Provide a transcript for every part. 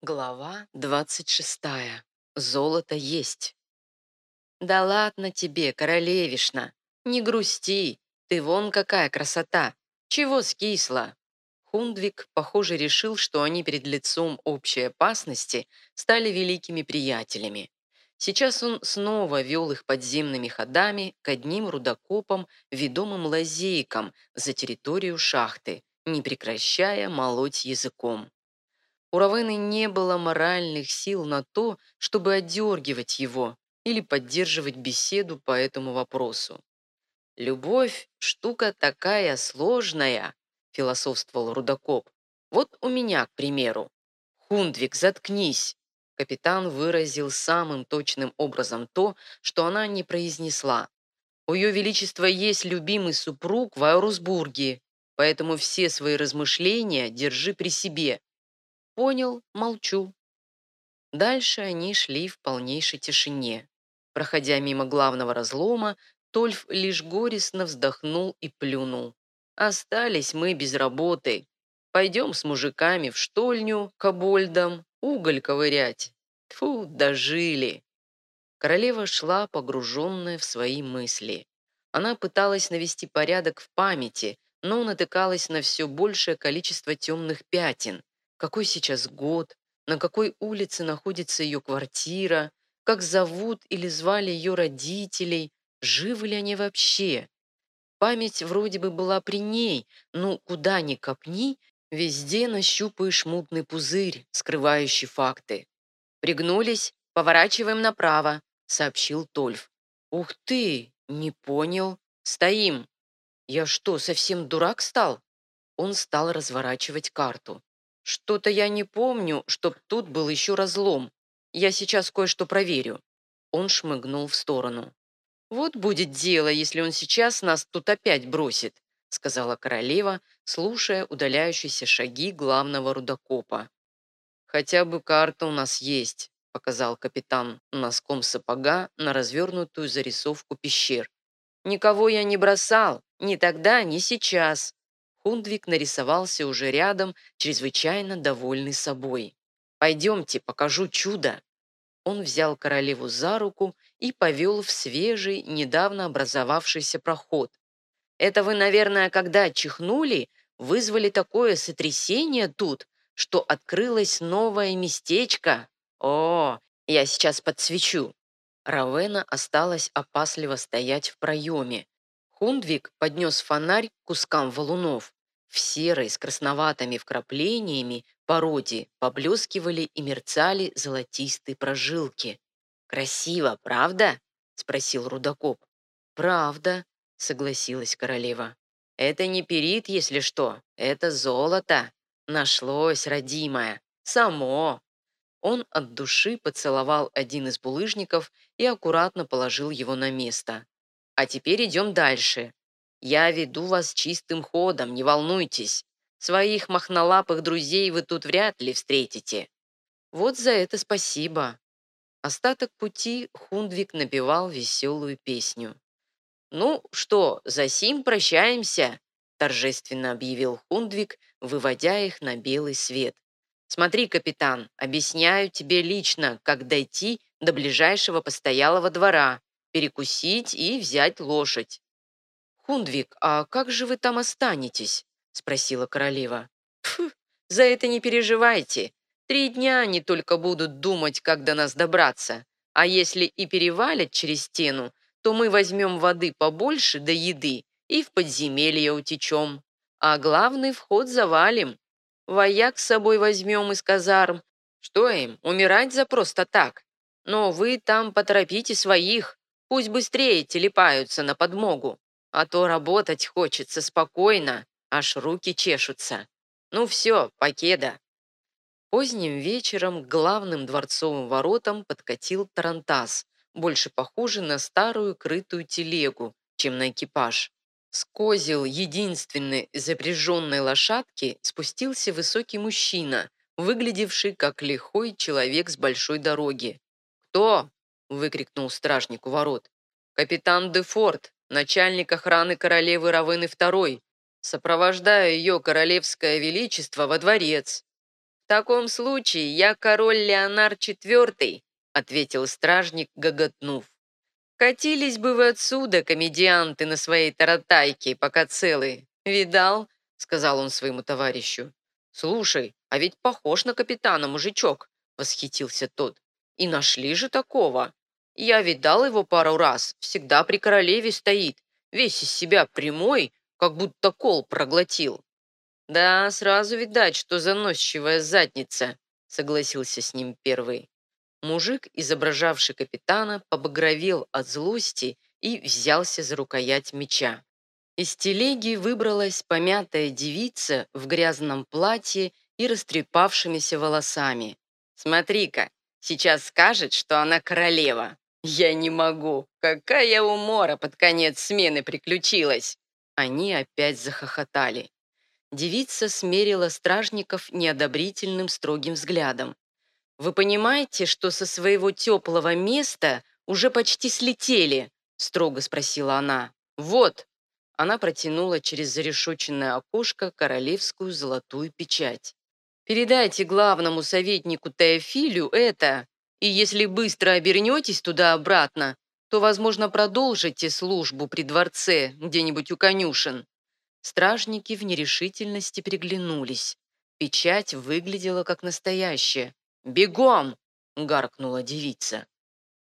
Глава 26. Золото есть. «Да ладно тебе, королевишна, не грусти, ты вон какая красота, чего скисла?» Хундвик, похоже, решил, что они перед лицом общей опасности стали великими приятелями. Сейчас он снова вел их подземными ходами к одним рудокопам, ведомым лазейкам за территорию шахты, не прекращая молоть языком. У Равены не было моральных сил на то, чтобы отдергивать его или поддерживать беседу по этому вопросу. «Любовь – штука такая сложная», – философствовал Рудокоп. «Вот у меня, к примеру. Хундвик, заткнись!» Капитан выразил самым точным образом то, что она не произнесла. «У Ее Величества есть любимый супруг в Аурусбурге, поэтому все свои размышления держи при себе, Понял, молчу. Дальше они шли в полнейшей тишине. Проходя мимо главного разлома, Тольф лишь горестно вздохнул и плюнул. «Остались мы без работы. Пойдем с мужиками в штольню, к обольдам, уголь ковырять. Тьфу, дожили!» Королева шла, погруженная в свои мысли. Она пыталась навести порядок в памяти, но натыкалась на все большее количество темных пятен, какой сейчас год, на какой улице находится ее квартира, как зовут или звали ее родителей, живы ли они вообще. Память вроде бы была при ней, но куда ни копни, везде нащупаешь мутный пузырь, скрывающий факты. «Пригнулись, поворачиваем направо», — сообщил Тольф. «Ух ты, не понял. Стоим». «Я что, совсем дурак стал?» Он стал разворачивать карту. «Что-то я не помню, чтоб тут был еще разлом. Я сейчас кое-что проверю». Он шмыгнул в сторону. «Вот будет дело, если он сейчас нас тут опять бросит», сказала королева, слушая удаляющиеся шаги главного рудокопа. «Хотя бы карта у нас есть», показал капитан носком сапога на развернутую зарисовку пещер. «Никого я не бросал, ни тогда, ни сейчас. Хундвик нарисовался уже рядом, чрезвычайно довольный собой. «Пойдемте, покажу чудо!» Он взял королеву за руку и повел в свежий, недавно образовавшийся проход. «Это вы, наверное, когда чихнули, вызвали такое сотрясение тут, что открылось новое местечко? О, я сейчас подсвечу!» Равена осталась опасливо стоять в проеме. Хундвик поднес фонарь к кускам валунов. В серой с красноватыми вкраплениями породе поблескивали и мерцали золотистые прожилки. «Красиво, правда?» — спросил Рудокоп. «Правда», — согласилась королева. «Это не перит, если что, это золото. Нашлось, родимое. Само». Он от души поцеловал один из булыжников и аккуратно положил его на место. «А теперь идем дальше. Я веду вас чистым ходом, не волнуйтесь. Своих махнолапых друзей вы тут вряд ли встретите. Вот за это спасибо. Остаток пути Хундвик напевал веселую песню. «Ну что, за сим прощаемся», торжественно объявил Хундвик, выводя их на белый свет. «Смотри, капитан, объясняю тебе лично, как дойти до ближайшего постоялого двора, перекусить и взять лошадь. «Хундвик, а как же вы там останетесь?» — спросила королева. «Пф, за это не переживайте. Три дня они только будут думать, как до нас добраться. А если и перевалят через стену, то мы возьмем воды побольше до еды и в подземелье утечем. А главный вход завалим. Вояк с собой возьмем из казарм. Что им, умирать за просто так? Но вы там поторопите своих, пусть быстрее телепаются на подмогу а то работать хочется спокойно, аж руки чешутся. Ну все, покеда. Поздним вечером к главным дворцовым воротам подкатил тарантас, больше похожий на старую крытую телегу, чем на экипаж. С козел единственной запряженной лошадки спустился высокий мужчина, выглядевший как лихой человек с большой дороги. «Кто?» – выкрикнул стражник у ворот. «Капитан Дефорт, начальник охраны королевы Равены II, сопровождая ее королевское величество во дворец. таком случае я король Леонар IV», — ответил стражник, гоготнув. «Катились бы вы отсюда, комедианты, на своей таратайке, пока целы. Видал?» — сказал он своему товарищу. «Слушай, а ведь похож на капитана мужичок», — восхитился тот. «И нашли же такого. Я видал его пару раз, всегда при королеве стоит, весь из себя прямой, как будто кол проглотил». «Да, сразу видать, что заносчивая задница», — согласился с ним первый. Мужик, изображавший капитана, побагровел от злости и взялся за рукоять меча. Из телеги выбралась помятая девица в грязном платье и растрепавшимися волосами. «Смотри-ка, сейчас скажет, что она королева. Я не могу. Какая умора под конец смены приключилась!» Они опять захохотали. Девица смерила стражников неодобрительным строгим взглядом. «Вы понимаете, что со своего теплого места уже почти слетели?» строго спросила она. «Вот, она протянула через зарешоченное окошко королевскую золотую печать. «Передайте главному советнику Теофилю это, и если быстро обернетесь туда-обратно, то, возможно, продолжите службу при дворце где-нибудь у конюшен». Стражники в нерешительности переглянулись. Печать выглядела как настоящая. «Бегом!» — гаркнула девица.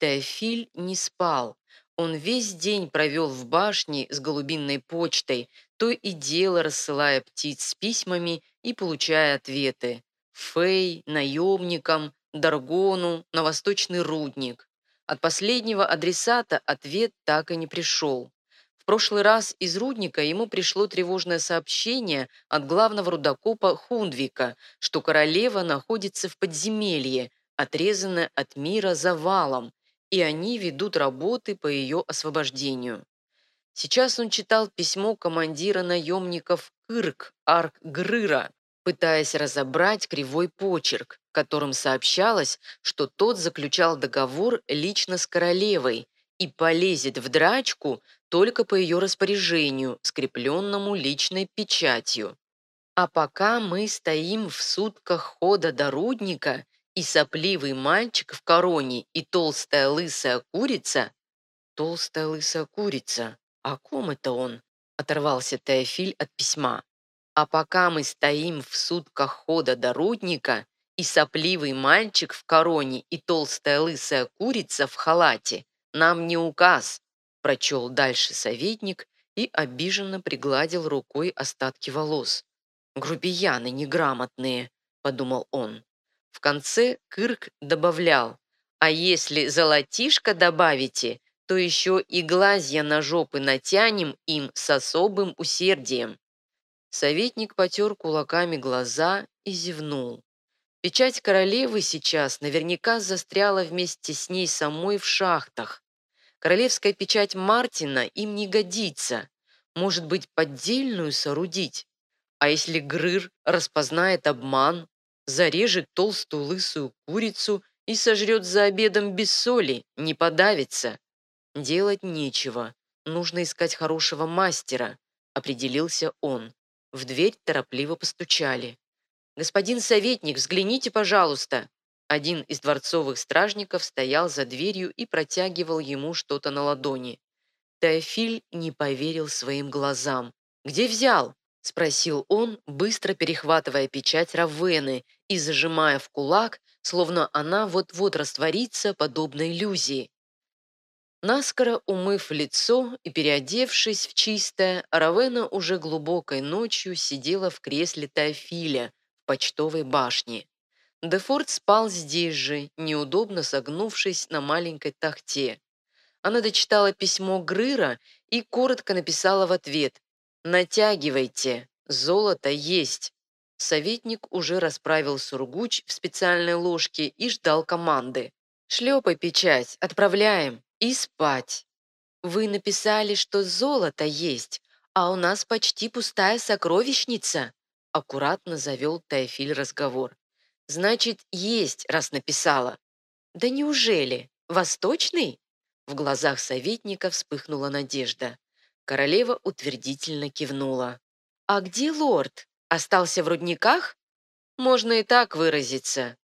Теофиль не спал. Он весь день провел в башне с голубинной почтой, то и дело рассылая птиц с письмами и получая ответы. Фей, наемникам, Даргону, на восточный рудник. От последнего адресата ответ так и не пришел. В прошлый раз из рудника ему пришло тревожное сообщение от главного рудокопа Хундвика, что королева находится в подземелье, отрезанная от мира завалом, и они ведут работы по ее освобождению. Сейчас он читал письмо командира наемников Кырк Арк Грыра, пытаясь разобрать кривой почерк, которым сообщалось, что тот заключал договор лично с королевой и полезет в драчку только по ее распоряжению, скрепленному личной печатью. А пока мы стоим в сутках хода до рудника и сопливый мальчик в короне, и толстая лысая курица. Толстая лысая курица. О ком это он? Оторвался Теофиль от письма. А пока мы стоим в сутках хода до рудника, и сопливый мальчик в короне, и толстая лысая курица в халате, нам не указ, прочел дальше советник и обиженно пригладил рукой остатки волос. «Грубияны неграмотные», — подумал он. В конце Кырк добавлял, а если золотишко добавите, то еще и глазья на жопы натянем им с особым усердием. Советник потер кулаками глаза и зевнул. Печать королевы сейчас наверняка застряла вместе с ней самой в шахтах. Королевская печать Мартина им не годится. Может быть, поддельную соорудить? А если Грыр распознает обман, зарежет толстую лысую курицу и сожрет за обедом без соли, не подавится. Делать нечего, нужно искать хорошего мастера, определился он. В дверь торопливо постучали. «Господин советник, взгляните, пожалуйста!» Один из дворцовых стражников стоял за дверью и протягивал ему что-то на ладони. Теофиль не поверил своим глазам. «Где взял?» — спросил он, быстро перехватывая печать Равены и зажимая в кулак, словно она вот-вот растворится, подобно иллюзии. Наскоро умыв лицо и переодевшись в чистое, Равена уже глубокой ночью сидела в кресле Теофиля в почтовой башне. Дефорт спал здесь же, неудобно согнувшись на маленькой тахте. Она дочитала письмо Грыра и коротко написала в ответ «Натягивайте, золото есть». Советник уже расправил сургуч в специальной ложке и ждал команды. «Шлепай печать, отправляем. И спать. Вы написали, что золото есть, а у нас почти пустая сокровищница», аккуратно завел Тайфиль разговор. «Значит, есть, раз написала». «Да неужели? Восточный?» В глазах советника вспыхнула надежда. Королева утвердительно кивнула. «А где лорд? Остался в рудниках?» Можно и так выразиться.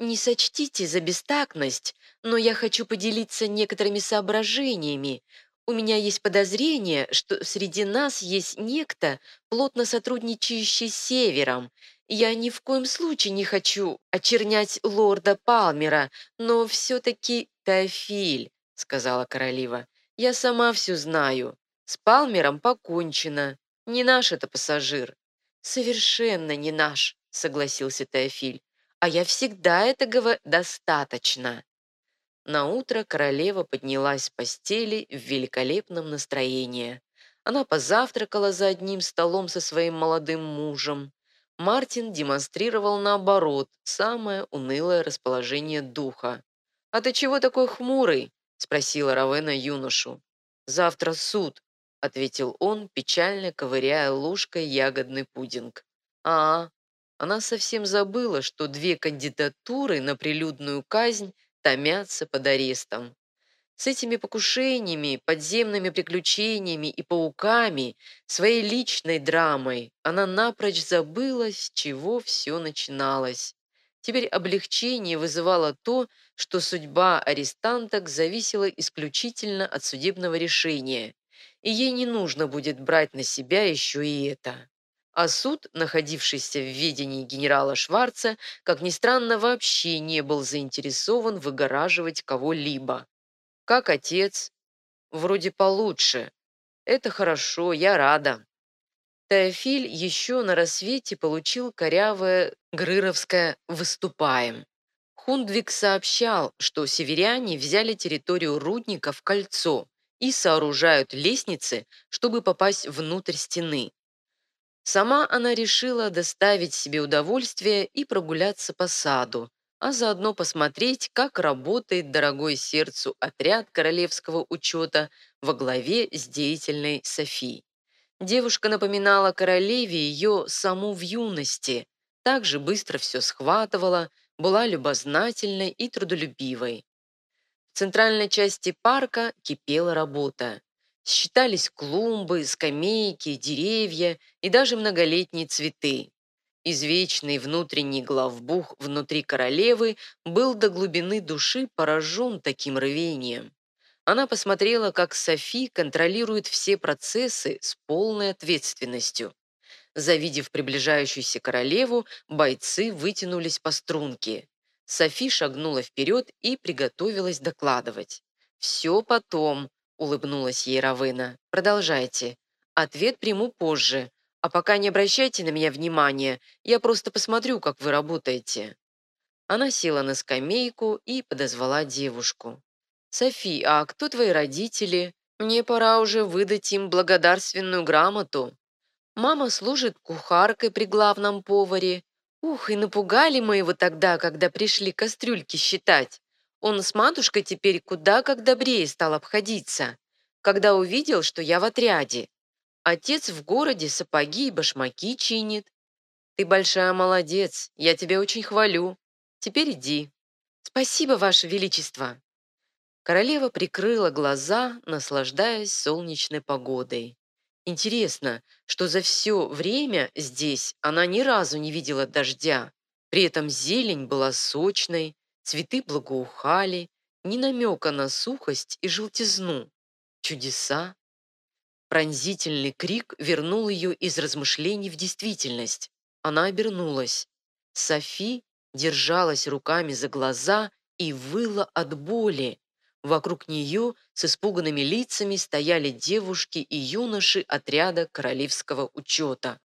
Не сочтите за бестактность, но я хочу поделиться некоторыми соображениями. У меня есть подозрение, что среди нас есть некто, плотно сотрудничающий с Севером. Я ни в коем случае не хочу очернять лорда Палмера, но все-таки Теофиль, сказала королева. Я сама все знаю. С Палмером покончено. Не наш это пассажир. Совершенно не наш, согласился Теофиль. А я всегда это говорю достаточно. На утро королева поднялась с постели в великолепном настроении. Она позавтракала за одним столом со своим молодым мужем. Мартин демонстрировал наоборот самое унылое расположение духа. «А ты чего такой хмурый?» – спросила Равена юношу. «Завтра суд», – ответил он, печально ковыряя ложкой ягодный пудинг. «А, она совсем забыла, что две кандидатуры на прилюдную казнь томятся под арестом. С этими покушениями, подземными приключениями и пауками, своей личной драмой, она напрочь забыла, с чего все начиналось. Теперь облегчение вызывало то, что судьба арестанток зависела исключительно от судебного решения, и ей не нужно будет брать на себя еще и это. А суд, находившийся в ведении генерала Шварца, как ни странно, вообще не был заинтересован выгораживать кого-либо. Как отец? Вроде получше. Это хорошо, я рада. Теофиль еще на рассвете получил корявое грыровское «выступаем». Хундвик сообщал, что северяне взяли территорию рудника в кольцо и сооружают лестницы, чтобы попасть внутрь стены. Сама она решила доставить себе удовольствие и прогуляться по саду, а заодно посмотреть, как работает дорогой сердцу отряд королевского учета во главе с деятельной Софией. Девушка напоминала королеве ее саму в юности, также быстро все схватывала, была любознательной и трудолюбивой. В центральной части парка кипела работа. Считались клумбы, скамейки, деревья и даже многолетние цветы. Извечный внутренний главбух внутри королевы был до глубины души поражен таким рвением. Она посмотрела, как Софи контролирует все процессы с полной ответственностью. Завидев приближающуюся королеву, бойцы вытянулись по струнке. Софи шагнула вперед и приготовилась докладывать. «Все потом», улыбнулась ей Равена. «Продолжайте. Ответ приму позже. А пока не обращайте на меня внимания, я просто посмотрю, как вы работаете». Она села на скамейку и подозвала девушку. «Софи, а кто твои родители? Мне пора уже выдать им благодарственную грамоту. Мама служит кухаркой при главном поваре. Ух, и напугали мы его тогда, когда пришли кастрюльки считать. Он с матушкой теперь куда как добрее стал обходиться, когда увидел, что я в отряде. Отец в городе сапоги и башмаки чинит. Ты большая молодец, я тебя очень хвалю. Теперь иди. Спасибо, Ваше Величество. Королева прикрыла глаза, наслаждаясь солнечной погодой. Интересно, что за все время здесь она ни разу не видела дождя. При этом зелень была сочной, Цветы благоухали, ни намека на сухость и желтизну. Чудеса. Пронзительный крик вернул ее из размышлений в действительность. Она обернулась. Софи держалась руками за глаза и выла от боли. Вокруг нее с испуганными лицами стояли девушки и юноши отряда королевского учета.